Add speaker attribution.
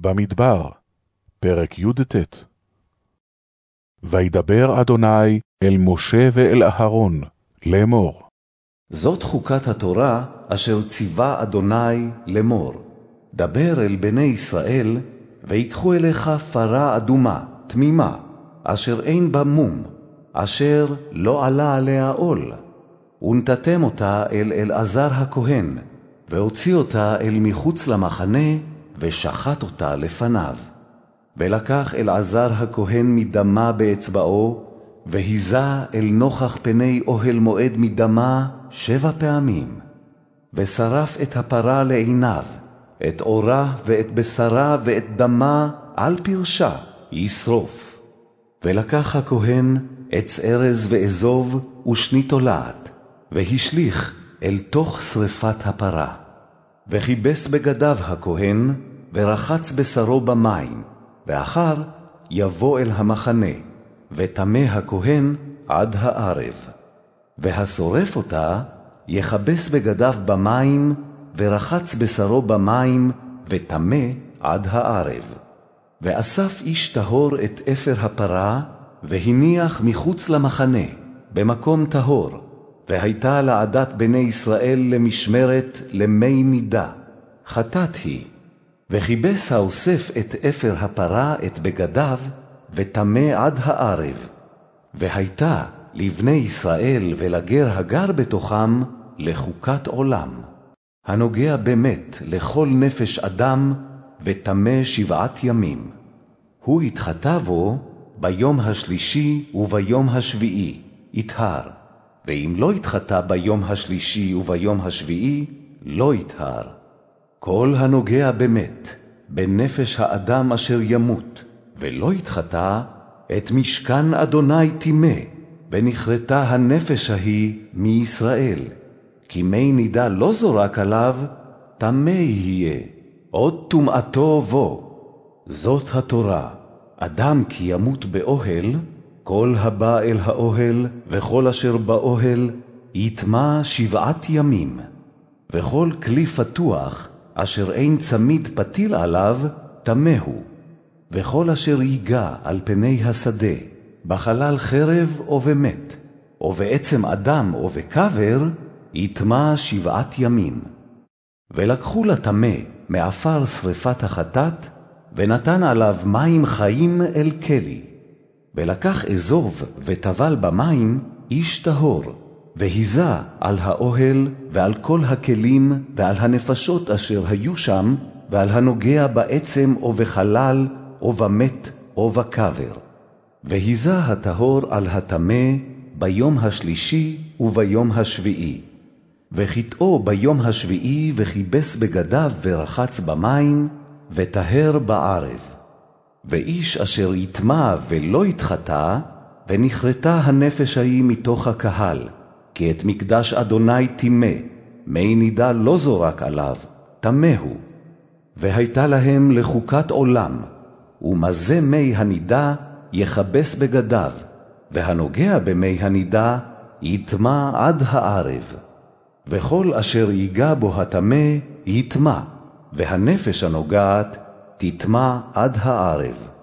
Speaker 1: במדבר, פרק י"ט וידבר אדוני אל משה ואל אהרון, לאמור.
Speaker 2: זאת חוקת התורה אשר ציווה אדוני לאמור. דבר אל בני ישראל, ויקחו אליך פרה אדומה, תמימה, אשר אין בה מום, אשר לא עלה עליה עול. ונתתם אותה אל אלעזר הכהן, והוציא אותה אל מחוץ למחנה, ושחט אותה לפניו. ולקח אלעזר הכהן מדמה באצבעו, והיזה אל נוכח פני אוהל מועד מדמה שבע פעמים. ושרף את הפרה לעיניו, את אורה ואת בשרה ואת דמה על פרשה ישרוף. ולקח הכהן עץ ארז ואזוב ושני תולעת, והשליך אל תוך שרפת הפרה. וכיבס בגדיו הכהן, ורחץ בשרו במים, ואחר יבוא אל המחנה, וטמא הכהן עד הערב. והשורף אותה, יכבס בגדיו במים, ורחץ בשרו במים, וטמא עד הערב. ואסף איש טהור את אפר הפרה, והניח מחוץ למחנה, במקום טהור, והייתה לעדת בני ישראל למשמרת למי נידה, חטאת היא. וכיבס האוסף את אפר הפרה את בגדיו, וטמא עד הערב. והייתה לבני ישראל ולגר הגר בתוכם לחוקת עולם. הנוגע באמת לכל נפש אדם, וטמא שבעת ימים. הוא התחטא בו ביום השלישי וביום השביעי, יטהר. ואם לא התחטא ביום השלישי וביום השביעי, לא יטהר. כל הנוגע באמת בנפש האדם אשר ימות, ולא יתחטא, את משכן אדוני טימא, ונכרתה הנפש ההיא מישראל. כי מי נידה לא זורק עליו, טמא יהיה, עוד טומאתו בו. זאת התורה, אדם כי ימות באוהל, כל הבא אל האוהל, וכל אשר באוהל, יטמע שבעת ימים. וכל כלי פתוח, אשר אין צמיד פתיל עליו, טמא. וכל אשר ייגע על פני השדה, בחלל חרב או במת, או בעצם אדם או בקבר, יטמע שבעת ימים. ולקחו לטמא מעפר שרפת החטאת, ונתן עליו מים חיים אל כלי. ולקח אזוב וטבל במים איש טהור, והיזה על האוהל ועל כל הכלים ועל הנפשות אשר היו שם, ועל הנוגע בעצם או בחלל או במת או בקבר. והיזה הטהור על הטמא ביום השלישי וביום השביעי. וחיטאו ביום השביעי וכיבס בגדיו ורחץ במים, וטהר בערב. ואיש אשר יטמע ולא יתחטא, ונכרתה הנפש ההיא מתוך הקהל, כי את מקדש אדוני טימא, מי נידה לא זורק עליו, טמא הוא. והייתה להם לחוקת עולם, ומזה מי הנידה יכבס בגדיו, והנוגע במי הנידה יטמע עד הערב. וכל אשר ייגע בו הטמא יטמע, והנפש הנוגעת תטמע עד הערב.